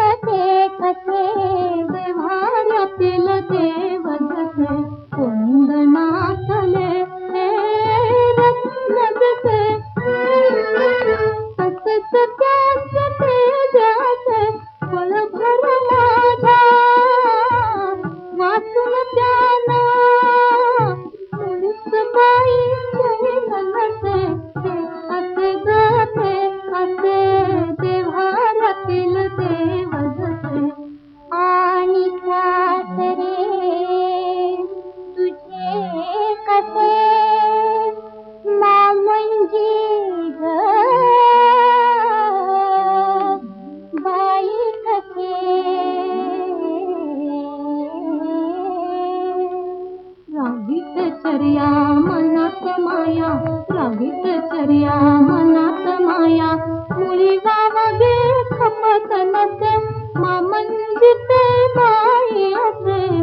کٿي کٿي चर्या मनात माया, रागीत चर्या मनात माया। मुळी गावागे खपत नसे मा म्हणजे ते बाई असे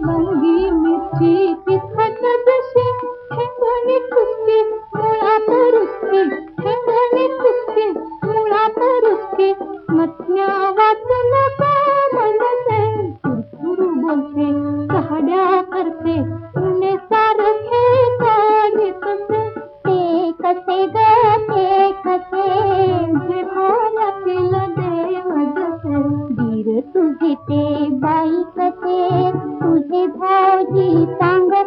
my